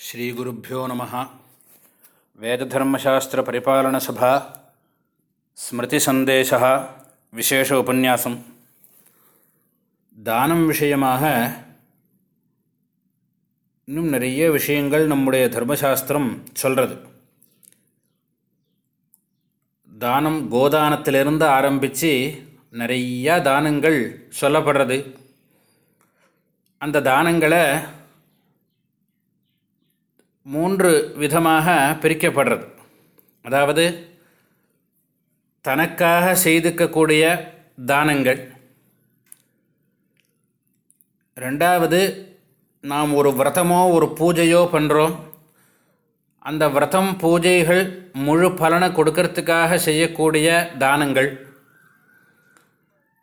ஸ்ரீ ஸ்ரீகுருப்போ நம வேததர்மசாஸ்திர பரிபாலன சபா ஸ்மிருதி சந்தேச விசேஷ உபன்யாசம். தானம் விஷயமாக இன்னும் நிறைய விஷயங்கள் நம்முடைய தர்மசாஸ்திரம் சொல்கிறது தானம் கோதானத்திலிருந்து ஆரம்பித்து நிறையா தானங்கள் சொல்லப்படுறது. அந்த தானங்களை மூன்று விதமாக பிரிக்கப்படுறது. அதாவது தனக்காக செய்துக்கக்கூடிய தானங்கள். ரெண்டாவது நாம் ஒரு விரதமோ ஒரு பூஜையோ பண்ணுறோம் அந்த விரதம் பூஜைகள் முழு பலனை கொடுக்கறதுக்காக செய்யக்கூடிய தானங்கள்.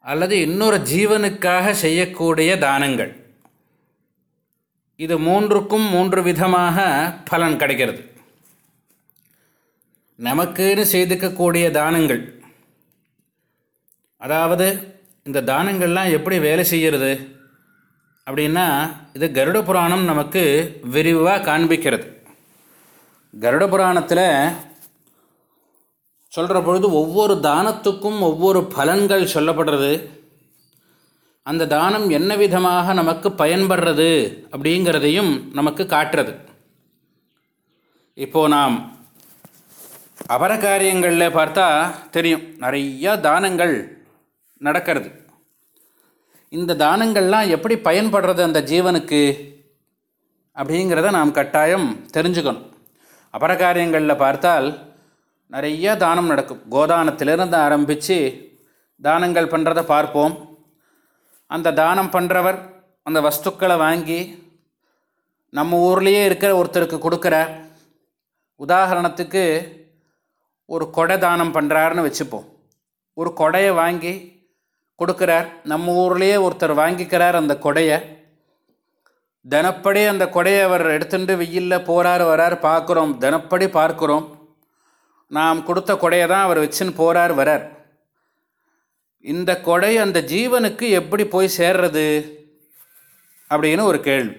அல்லது இன்னொரு ஜீவனுக்காக செய்யக்கூடிய தானங்கள். இது மூன்றுக்கும் மூன்று விதமாக பலன் கிடைக்கிறது. நமக்குன்னு செய்துக்கக்கூடிய தானங்கள். அதாவது இந்த தானங்கள்லாம் எப்படி வேலை செய்கிறது? அப்படின்னா இது கருட புராணம் நமக்கு விரிவாக காண்பிக்கிறது. கருட புராணத்தில் சொல்கிற பொழுது ஒவ்வொரு தானத்துக்கும் ஒவ்வொரு பலன்கள் சொல்லப்படுறது. அந்த தானம் என்ன விதமாக நமக்கு பயன்படுறது அப்படிங்கிறதையும் நமக்கு காட்டுறது. இப்போது நாம் அபர காரியங்களில் பார்த்தா தெரியும். நிறையா தானங்கள் நடக்கிறது. இந்த தானங்கள்லாம் எப்படி பயன்படுறது அந்த ஜீவனுக்கு அப்படிங்கிறத நாம் கட்டாயம் தெரிஞ்சுக்கணும். அபர காரியங்களில் பார்த்தால் நிறைய தானம் நடக்கும். கோதானத்திலிருந்து ஆரம்பித்து தானங்கள் பண்ணுறதை பார்ப்போம். அந்த தானம் பண்ணுறவர் அந்த வஸ்துக்களை வாங்கி நம்ம ஊர்லேயே இருக்கிற ஒருத்தருக்கு கொடுக்குறார் உதாரணத்துக்கு ஒரு கொடை தானம் பண்ணுறாருன்னு வச்சுப்போம். ஒரு கொடையை வாங்கி கொடுக்குறார். நம்ம ஊர்லேயே ஒருத்தர் வாங்கிக்கிறார் அந்த கொடையை. தினப்படி அந்த கொடையை அவர் எடுத்துட்டு வெயிலில் போகிறார் வரார் பார்க்குறோம். தினப்படி பார்க்குறோம். நாம் கொடுத்த கொடையை தான் அவர் வச்சுன்னு போகிறார் வரார். இந்த கொடை அந்த ஜீவனுக்கு எப்படி போய் சேர்றது? அப்படின்னு ஒரு கேள்வி.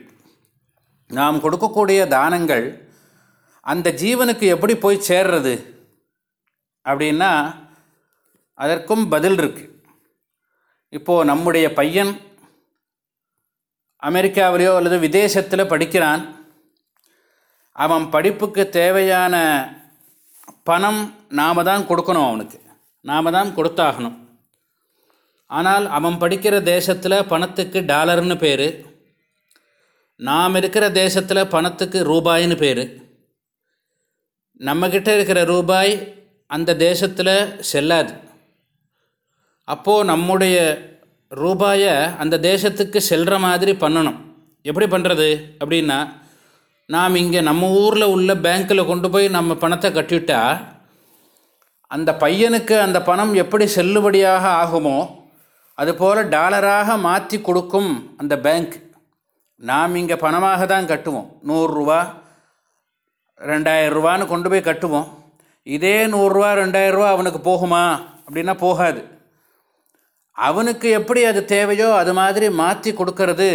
நாம் கொடுக்கக்கூடிய தானங்கள் அந்த ஜீவனுக்கு எப்படி போய் சேர்றது? அப்படின்னா அதற்கும் பதில் இருக்குது இப்போது நம்முடைய பையன் அமெரிக்காவிலேயோ அல்லது விதேசத்தில் படிக்கிறான். அவன் படிப்புக்கு தேவையான பணம் நாம் தான் கொடுக்கணும் அவனுக்கு. நாம் தான் கொடுத்தாகணும். ஆனால் அவன் படிக்கிற தேசத்தில் பணத்துக்கு டாலர்னு பேர். நாம் இருக்கிற தேசத்தில் பணத்துக்கு ரூபாய்னு பேர். நம்மக்கிட்ட இருக்கிற ரூபாய் அந்த தேசத்தில் செல்லாது. அப்போது நம்முடைய ரூபாயை அந்த தேசத்துக்கு செல்கிற மாதிரி பண்ணணும். எப்படி பண்ணுறது அப்படின்னா நாம் இங்கே நம்ம ஊரில் உள்ள பேங்க்கில் கொண்டு போய் நம்ம பணத்தை கட்டிவிட்டா அந்த பையனுக்கு அந்த பணம் எப்படி செல்லுபடியாக ஆகுமோ அதுபோல் டாலராக மாற்றி கொடுக்கும் அந்த பேங்க் நாம் இங்கே பணமாக தான் கட்டுவோம். நூறுரூவா ரெண்டாயிரரூவான்னு கொண்டு போய் கட்டுவோம். இதே நூறுரூவா ரெண்டாயிரரூவா அவனுக்கு போகுமா? அப்படின்னா போகாது. அவனுக்கு எப்படி அது தேவையோ அது மாதிரி மாற்றி கொடுக்கறது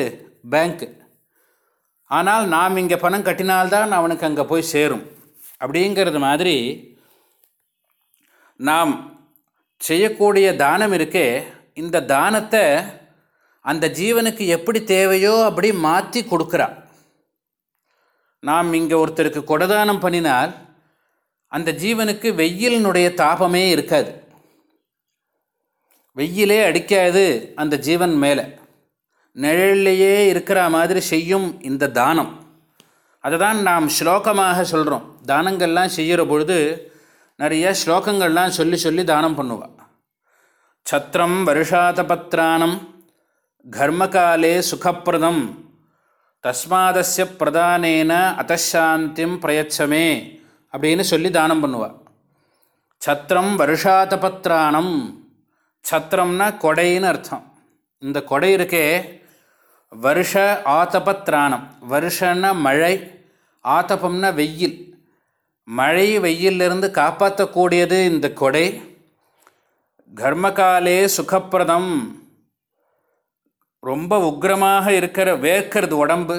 பேங்க்கு ஆனால் நாம் இங்கே பணம் கட்டினால்தான் அவனுக்கு அங்கே போய் சேரும். அப்படிங்கிறது மாதிரி நாம் செய்யக்கூடிய தானம் இருக்கே இந்த தானத்தை அந்த ஜீவனுக்கு எப்படி தேவையோ அப்படி மாற்றி கொடுக்குறா. நாம் இங்கே ஒருத்தருக்கு கொடதானம் பண்ணினால் அந்த ஜீவனுக்கு வெயிலினுடைய தாபமே இருக்காது. வெயிலே அடிக்காது அந்த ஜீவன் மேலே. நிழல்லையே இருக்கிற மாதிரி செய்யும் இந்த தானம். அதை தான் நாம் ஸ்லோகமாக சொல்கிறோம் தானங்கள்லாம் செய்கிற பொழுது நிறைய ஸ்லோகங்கள்லாம் சொல்லி சொல்லி தானம் பண்ணுவாள் சத்திரம் வருஷாதபத்ராணம். கர்மகாலே சுகப்பிரதம். தஸ்மாதஸ்ய பிரதானேன அத்தசாந்திம் பிரயச்சமே அப்படின்னு சொல்லி தானம் பண்ணுவாள் சத்திரம் வருஷாதபத்ராணம். சத்திரம்னா கொடைன்னு அர்த்தம். இந்த கொடை இருக்கே வருஷ ஆத்தபத்ராணம் வருஷன்னா மழை ஆத்தபம்னா வெயில். மழை வெயிலிருந்து காப்பாற்றக்கூடியது இந்த கொடை. கர்மகாலே சுகப்பிரதம். ரொம்ப உக்கிரமாக இருக்கிற வேர்க்கிறது உடம்பு.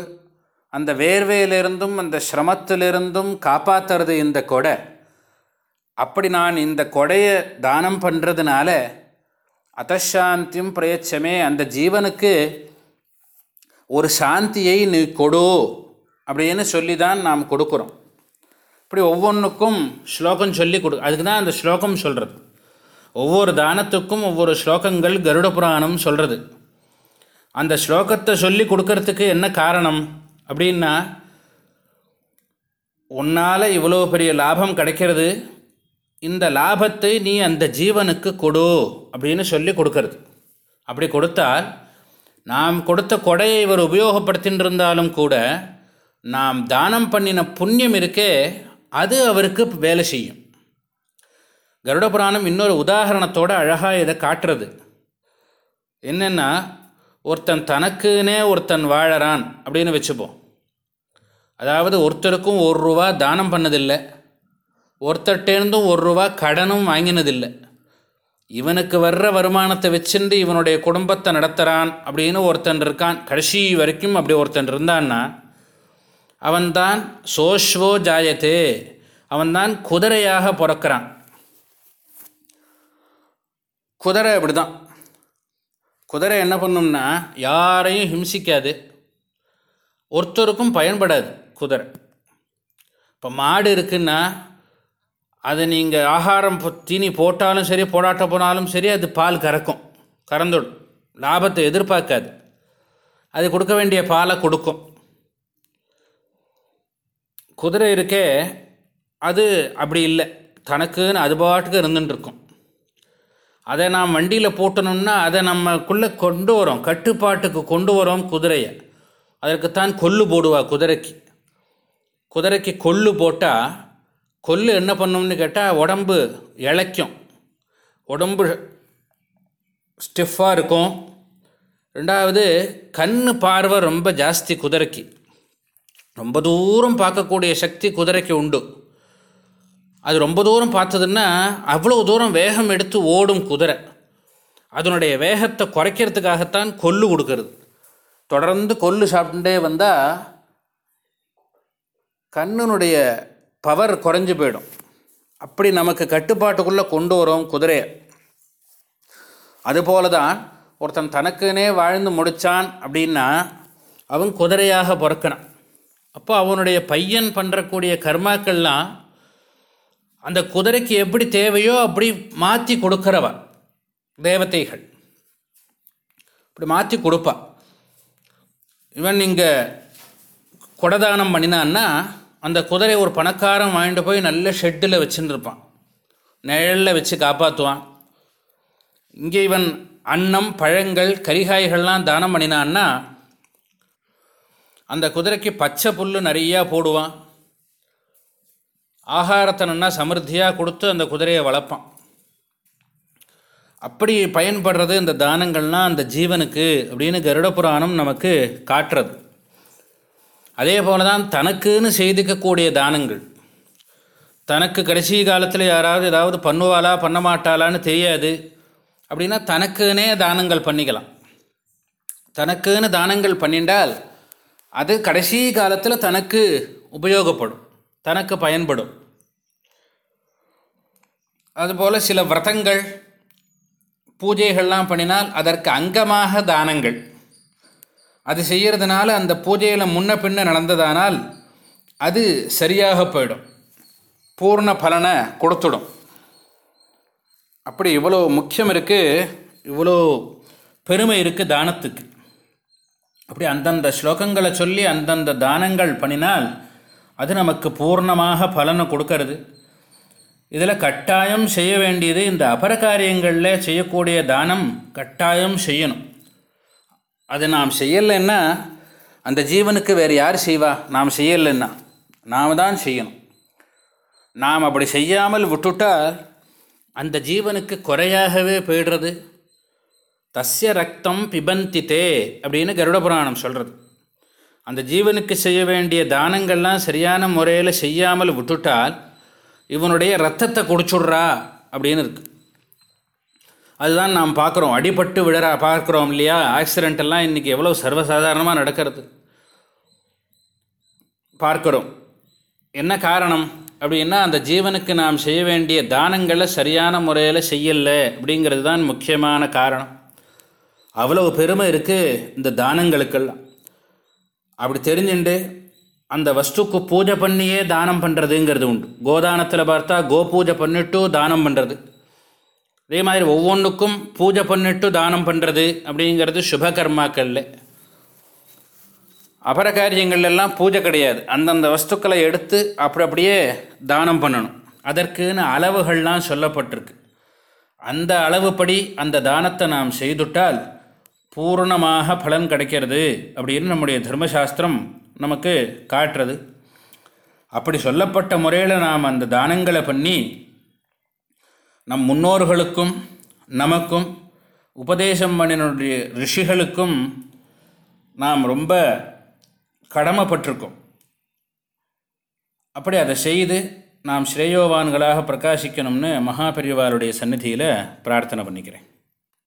அந்த வேர்வையிலிருந்தும் அந்த சிரமத்திலிருந்தும் காப்பாற்றுறது இந்த கொடை. அப்படி நான் இந்த கொடையை தானம் பண்ணுறதுனால அத்தசாந்தியும் பிரயச்சமே அந்த ஜீவனுக்கு ஒரு சாந்தியை நீ கொடு அப்படின்னு சொல்லி தான் நாம் கொடுக்குறோம். இப்படி ஒவ்வொன்றுக்கும் ஸ்லோகம் சொல்லி கொடு அதுக்கு தான் அந்த ஸ்லோகம் சொல்கிறது ஒவ்வொரு தானத்துக்கும் ஒவ்வொரு ஸ்லோகங்கள் கருட புராணம் சொல்கிறது அந்த ஸ்லோகத்தை சொல்லி கொடுக்கறதுக்கு என்ன காரணம்? அப்படின்னா உன்னால் இவ்வளோ பெரிய லாபம் கிடைக்கிறது இந்த லாபத்தை நீ அந்த ஜீவனுக்கு கொடு அப்படின்னு சொல்லி கொடுக்கறது. அப்படி கொடுத்தால் நாம் கொடுத்த கொடையை இவர் உபயோகப்படுத்தின்றிருந்தாலும் கூட நாம் தானம் பண்ணின புண்ணியம் இருக்கே அது அவருக்கு வேலை செய்யும். கருட புராணம் இன்னொரு உதாரணத்தோடு அழகாக இதை காட்டுறது. என்னென்னா ஒருத்தன் தனக்குன்னே ஒருத்தன் வாழறான் அப்படின்னு வச்சுப்போம். அதாவது ஒருத்தருக்கும் ஒரு ரூபா தானம் பண்ணதில்லை. ஒருத்தர்கிட்டேருந்தும் ஒரு ரூபா கடனும் வாங்கினதில்லை. இவனுக்கு வர்ற வருமானத்தை வச்சுட்டு இவனுடைய குடும்பத்தை நடத்துகிறான் அப்படின்னு ஒருத்தன் இருக்கான். கடைசி வரைக்கும் அப்படி ஒருத்தன் இருந்தான்னா அவன்தான் சோஷ்வோ ஜாயத்தே. அவன்தான் குதிரையாக பிறக்கிறான். குதிரை அப்படி தான் குதிரை என்ன பண்ணும்னா யாரையும் ஹிம்சிக்காது. ஒருத்தருக்கும் பயன்படாது குதிரை. இப்போ மாடு இருக்குன்னா அது நீங்கள் ஆகாரம் தீனி போட்டாலும் சரி போடாட்ட போனாலும் சரி அது பால் கறக்கும். கறந்துடும். லாபத்தை எதிர்பார்க்காது. அது கொடுக்க வேண்டிய பாலை கொடுக்கும். குதிரை இருக்கே அது அப்படி இல்லை. தனக்குன்னு அது பாட்டுக்கு இருந்துட்டுருக்கும் அதை நாம் வண்டியில் போட்டணும்னா அதை நம்மக்குள்ளே கொண்டு வரோம். கட்டுப்பாட்டுக்கு கொண்டு வரோம் குதிரையை. அதற்குத்தான் கொல்லு போடுவா குதிரைக்கு. குதிரைக்கு கொல்லு போட்டால் கொல்லு என்ன பண்ணும்னு கேட்டால் உடம்பு இளைக்கும். உடம்பு ஸ்டிஃபாக இருக்கும். ரெண்டாவது கண் பார்வை ரொம்ப ஜாஸ்தி குதிரைக்கு. ரொம்ப தூரம் பார்க்கக்கூடிய சக்தி குதிரைக்கு உண்டு. அது ரொம்ப தூரம் பார்த்ததுன்னா அவ்வளோ தூரம் வேகம் எடுத்து ஓடும் குதிரை. அதனுடைய வேகத்தை குறைக்கிறதுக்காகத்தான் கொல்லு கொடுக்கறது. தொடர்ந்து கொல்லு சாப்பிட்டுட்டே வந்தால் கண்ணினுடைய பவர் குறைஞ்சி போயிடும். அப்படி நமக்கு கட்டுப்பாட்டுக்குள்ளே கொண்டு வரும் குதிரையை. அதுபோல தான் ஒருத்தன் தனக்குனே வாழ்ந்து முடித்தான் அப்படின்னா அவன் குதிரையாக பிறக்கிறான் அப்போ அவனுடைய பையன் பண்ணுறக்கூடிய கர்மாக்கள்லாம் அந்த குதிரைக்கு எப்படி தேவையோ அப்படி மாற்றி கொடுக்குறவ தேவதைகள். இப்படி மாற்றி கொடுப்பா இவன் இங்கே குடதானம் பண்ணினான்னா அந்த குதிரை ஒரு பணக்காரன் வாங்கிட்டு போய் நல்ல ஷெட்டில் வச்சுன்னு இருப்பான் நிழலில் வச்சு காப்பாற்றுவான் இங்கே இவன் அன்னம் பழங்கள் கரிகாய்கள்லாம் தானம் பண்ணினான்னா அந்த குதிரைக்கு பச்சை புல் நிறையா போடுவான். ஆகாரத்தை நன்னா சமிருத்தியாக கொடுத்து அந்த குதிரையை வளர்ப்பான். அப்படி பயன்படுறது இந்த தானங்கள்னால் அந்த ஜீவனுக்கு அப்படின்னு கருட புராணம் நமக்கு காட்டுறது. அதே போல தான் தனக்குன்னு செய்துக்கக்கூடிய தானங்கள். தனக்கு கடைசி காலத்தில் யாராவது ஏதாவது பண்ணுவாளா பண்ண மாட்டாளான்னு தெரியாது. அப்படின்னா தனக்குன்னே தானங்கள் பண்ணிக்கலாம். தனக்குன்னு தானங்கள் பண்ணிண்டால் அது கடைசி காலத்தில் தனக்கு உபயோகப்படும் தனக்கு பயன்படும். அதுபோல் சில விரதங்கள் பூஜைகள்லாம் பண்ணினால் அதற்கு அங்கமாக தானங்கள். அது செய்கிறதுனால அந்த பூஜையில் முன்ன பின்ன நடந்ததானால் அது சரியாக போயிடும். பூர்ண பலனை கொடுத்துடும். அப்படி இவ்வளோ முக்கியம் இருக்குது இவ்வளோ பெருமை இருக்குது தானத்துக்கு. அப்படி அந்தந்த ஸ்லோகங்களை சொல்லி அந்தந்த தானங்கள் பண்ணினால் அது நமக்கு பூர்ணமாக பலனை கொடுக்கறது. இதில் கட்டாயம் செய்ய வேண்டியது இந்த அபர காரியங்களில் செய்யக்கூடிய தானம் கட்டாயம் செய்யணும். அது நாம் செய்யலைன்னா அந்த ஜீவனுக்கு வேறு யார் செய்வா? நாம் செய்யலைன்னா. நாம் தான் செய்யணும். நாம் அப்படி செய்யாமல் விட்டுட்டால் அந்த ஜீவனுக்கு குறையாகவே போயிடுறது. தஸ்ய ரத்தம் பிபந்தித்தே அப்படின்னு கருட புராணம் சொல்கிறது அந்த ஜீவனுக்கு செய்ய வேண்டிய தானங்கள்லாம் சரியான முறையில் செய்யாமல் விட்டுட்டால் இவனுடைய ரத்தத்தை குடிச்சுட்றா அப்படின்னு இருக்கு. அதுதான் நாம் பார்க்குறோம். அடிபட்டு விழறா பார்க்குறோம் இல்லையா? ஆக்சிடெண்ட் எல்லாம் இன்றைக்கி எவ்வளோ சர்வசாதாரணமாக நடக்கிறது. பார்க்குறோம். என்ன காரணம்? அப்படின்னா அந்த ஜீவனுக்கு நாம் செய்ய வேண்டிய தானங்களை சரியான முறையில் செய்யலை அப்படிங்கிறது தான் முக்கியமான காரணம். அவ்வளவு பெருமை இருக்குது இந்த தானங்களுக்கெல்லாம். அப்படி தெரிஞ்சுண்டு அந்த வஸ்துக்கு பூஜை பண்ணியே தானம் பண்ணுறதுங்கிறது உண்டு. கோதானத்தில் பார்த்தா கோ பூஜை பண்ணிட்டு தானம் பண்ணுறது அதே மாதிரி ஒவ்வொன்றுக்கும் பூஜை பண்ணிட்டு தானம் பண்ணுறது அப்படிங்கிறது சுபகர்மாக்கள்ல அபர காரியங்கள்லாம் பூஜை கிடையாது. அந்தந்த வஸ்துக்களை எடுத்து அப்படி அப்படியே தானம் பண்ணணும். அதற்குன்னு அளவுகள்லாம் சொல்லப்பட்டிருக்கு. அந்த அளவுப்படி அந்த தானத்தை நாம் செய்துட்டால் பூர்ணமாக பலன் கிடைக்கிறது அப்படின்னு நம்முடைய தர்மசாஸ்திரம் நமக்கு காட்டுறது. அப்படி சொல்லப்பட்ட முறையில் நாம் அந்த தானங்களை பண்ணி நம் முன்னோர்களுக்கும் நமக்கும் உபதேசம் பண்ணினுடைய ரிஷிகளுக்கும் நாம் ரொம்ப கடமைப்பட்டிருக்கோம். அப்படி அதை செய்து நாம் ஸ்ரேயோவான்களாக பிரகாசிக்கணும்னு மகாபெரிவாருடைய சந்நிதியில் பிரார்த்தனை பண்ணிக்கிறேன்.